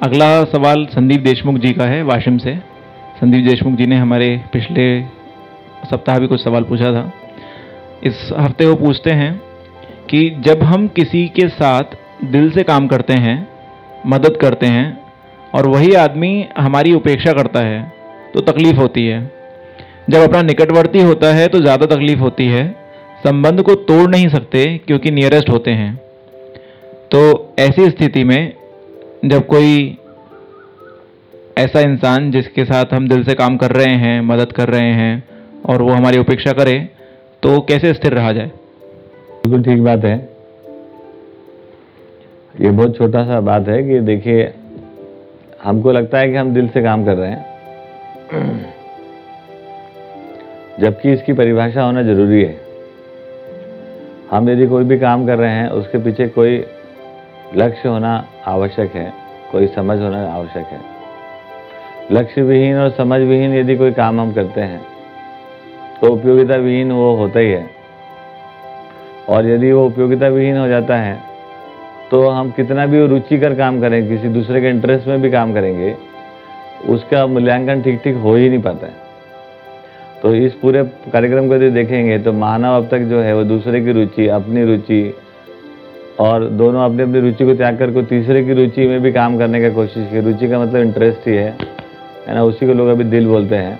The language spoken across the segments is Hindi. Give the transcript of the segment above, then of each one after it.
अगला सवाल संदीप देशमुख जी का है, वाशिम से। संदीप देशमुख जी ने हमारे पिछले सप्ताह भी कुछ सवाल पूछा था। इस हफ़्ते वो पूछते हैं कि जब हम किसी के साथ दिल से काम करते हैं, मदद करते हैं, और वही आदमी हमारी उपेक्षा करता है तो तकलीफ़ होती है। जब अपना निकटवर्ती होता है तो ज़्यादा तकलीफ़ होती है। संबंध को तोड़ नहीं सकते, क्योंकि नियरेस्ट होते हैं। तो ऐसी स्थिति में जब कोई ऐसा इंसान जिसके साथ हम दिल से काम कर रहे हैं, मदद कर रहे हैं, और वो हमारी उपेक्षा करे तो कैसे स्थिर रहा जाए? बिल्कुल ठीक बात है। ये बहुत छोटा सा बात है कि देखिए, हमको लगता है कि हम दिल से काम कर रहे हैं। जबकि इसकी परिभाषा होना ज़रूरी है। हम यदि कोई भी काम कर रहे हैं, उसके पीछे कोई लक्ष्य होना आवश्यक है, कोई समझ होना आवश्यक है। लक्ष्य विहीन और समझ विहीन यदि कोई काम हम करते हैं तो उपयोगिता विहीन वो होता ही है। और यदि वो उपयोगिता विहीन हो जाता है तो हम कितना भी रुचिकर काम करें, किसी दूसरे के इंटरेस्ट में भी काम करेंगे, उसका मूल्यांकन ठीक ठीक हो ही नहीं पाता है। तो इस पूरे कार्यक्रम को यदि देखेंगे तो मानव अब तक जो है वो दूसरे की रुचि, अपनी रुचि और दोनों अपनी अपनी रुचि को त्याग कर को तीसरे की रुचि में भी काम करने की कोशिश की। रुचि का मतलब इंटरेस्ट ही है है ना? उसी को लोग अभी दिल बोलते हैं।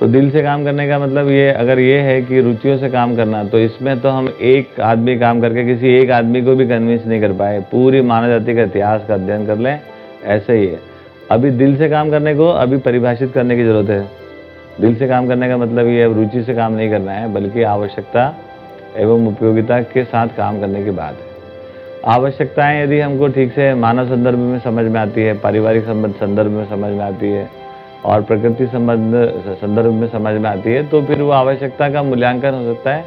तो दिल से काम करने का मतलब ये, अगर ये है कि रुचियों से काम करना तो इसमें तो हम एक आदमी काम करके किसी एक आदमी को भी कन्विंस नहीं कर पाए। पूरी मानव जाति का इतिहास का अध्ययन कर लें, ऐसे ही है। अभी दिल से काम करने को अभी परिभाषित करने की ज़रूरत है। दिल से काम करने का मतलब ये अब रुचि से काम नहीं करना है, बल्कि आवश्यकता एवं उपयोगिता के साथ काम करने की बात है। आवश्यकताएँ यदि हमको ठीक से मानव संदर्भ में समझ में आती है, पारिवारिक संबंध संदर्भ में समझ में आती है, और प्रकृति संबंध संदर्भ में समझ में आती है तो फिर वो आवश्यकता का मूल्यांकन हो सकता है,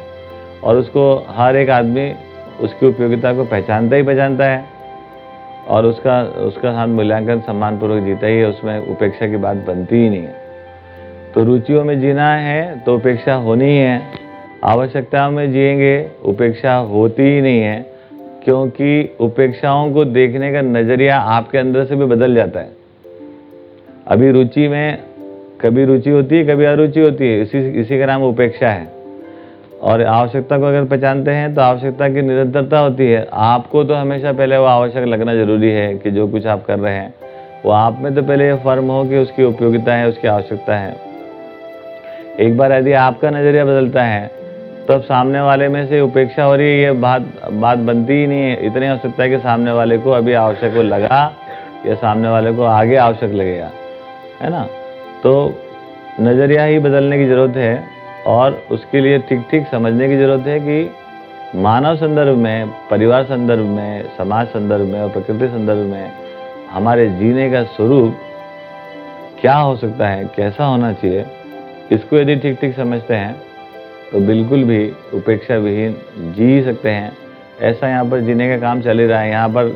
और उसको हर एक आदमी उसकी उपयोगिता को पहचानता ही पहचानता है, और उसका उसका साथ मूल्यांकन सम्मानपूर्वक जीता ही है, उसमें उपेक्षा की बात बनती ही नहीं है। तो रुचियों में जीना है तो उपेक्षा होनी ही, आवश्यकताओं में जिएँगे, उपेक्षा होती ही नहीं है क्योंकि उपेक्षाओं को देखने का नज़रिया आपके अंदर से भी बदल जाता है। अभी रुचि में कभी रुचि होती है, कभी अरुचि होती है, इसी इसी का नाम उपेक्षा है। और आवश्यकता को अगर पहचानते हैं तो आवश्यकता की निरंतरता होती है। आपको तो हमेशा पहले वो आवश्यक लगना ज़रूरी है कि जो कुछ आप कर रहे हैं, वो आप में तो पहले ये फर्म हो कि उसकी उपयोगिता है उसकी आवश्यकता है एक बार यदि आपका नज़रिया बदलता है तब सामने वाले में से उपेक्षा हो रही है, ये बात बात बनती ही नहीं है। इतनी हो सकता है कि सामने वाले को अभी आवश्यक को लगा या सामने वाले को आगे आवश्यक लगेगा है ना? तो नज़रिया ही बदलने की ज़रूरत है और उसके लिए ठीक ठीक समझने की ज़रूरत है कि मानव संदर्भ में, परिवार संदर्भ में, समाज संदर्भ में और प्रकृति संदर्भ में हमारे जीने का स्वरूप क्या हो सकता है, कैसा होना चाहिए, इसको यदि ठीक ठीक समझते हैं तो बिल्कुल भी उपेक्षा विहीन जी सकते हैं। ऐसा यहाँ पर जीने का काम चल ही रहा है। यहाँ पर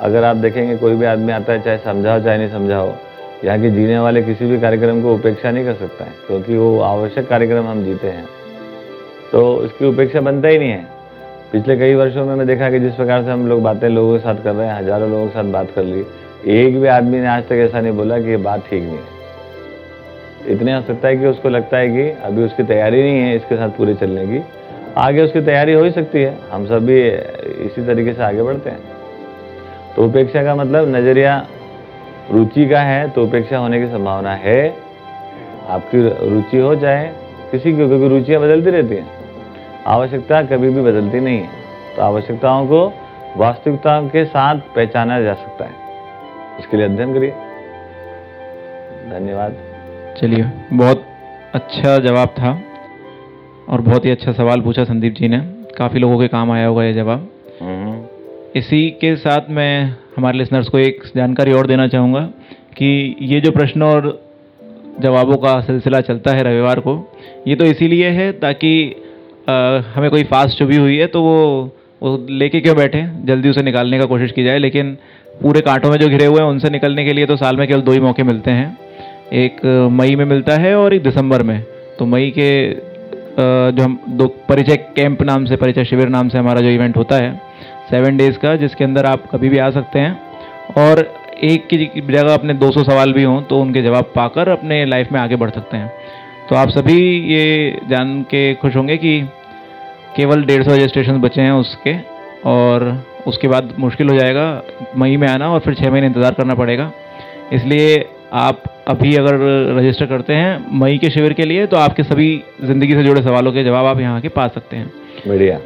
अगर आप देखेंगे, कोई भी आदमी आता है, चाहे समझाओ, चाहे नहीं समझाओ, यहाँ के जीने वाले किसी भी कार्यक्रम को उपेक्षा नहीं कर सकता है, क्योंकि वो आवश्यक कार्यक्रम हम जीते हैं। तो इसकी उपेक्षा बनता ही नहीं है। पिछले कई वर्षों में मैं देखा कि जिस प्रकार से हम लोग बातें लोगों के साथ कर रहे हैं, हज़ारों लोगों के साथ बात कर ली, एक भी आदमी ने आज तक ऐसा नहीं बोला कि ये बात ठीक नहीं है। इतने आ सकता है कि उसको लगता है कि अभी उसकी तैयारी नहीं है इसके साथ पूरे चलने की। आगे उसकी तैयारी हो ही सकती है। हम सब भी इसी तरीके से आगे बढ़ते हैं। तो उपेक्षा का मतलब नज़रिया रुचि का है तो उपेक्षा होने की संभावना है। आपकी रुचि हो जाए किसी की क्योंकि रुचियाँ बदलती रहती हैं। आवश्यकता कभी भी बदलती नहीं है। तो आवश्यकताओं को वास्तविकता के साथ पहचाना जा सकता है। इसके लिए अध्ययन करिए। धन्यवाद। चलिए बहुत अच्छा जवाब था और बहुत ही अच्छा सवाल पूछा संदीप जी ने। काफ़ी लोगों के काम आया होगा ये जवाब। हम्म। इसी के साथ मैं हमारे लिसनर्स को एक जानकारी और देना चाहूँगा कि ये जो प्रश्न और जवाबों का सिलसिला चलता है रविवार को ये तो इसीलिए है ताकि आ, हमें कोई फास्ट छुपी हुई है तो वो वो लेके क्यों बैठे? जल्दी उसे निकालने का कोशिश की जाए लेकिन पूरे कांटों में जो घिरे हुए हैं उनसे निकलने के लिए तो साल में केवल दो ही मौके मिलते हैं। एक मई में मिलता है और एक दिसंबर में। तो मई के जो हम दो परिचय कैंप नाम से, परिचय शिविर नाम से हमारा जो इवेंट होता है, सेवन डेज़ का, जिसके अंदर आप कभी भी आ सकते हैं। और एक की जगह अपने 200 सवाल भी हों तो उनके जवाब पाकर अपने लाइफ में आगे बढ़ सकते हैं। तो आप सभी ये जान के खुश होंगे कि केवल डेढ़ सौ रजिस्ट्रेशन बचे हैं उसके, और उसके बाद मुश्किल हो जाएगा मई में आना और फिर छः महीने इंतज़ार करना पड़ेगा। इसलिए आप अभी अगर रजिस्टर करते हैं मई के शिविर के लिए तो आपके सभी ज़िंदगी से जुड़े सवालों के जवाब आप यहाँ के पा सकते हैं। बढ़िया।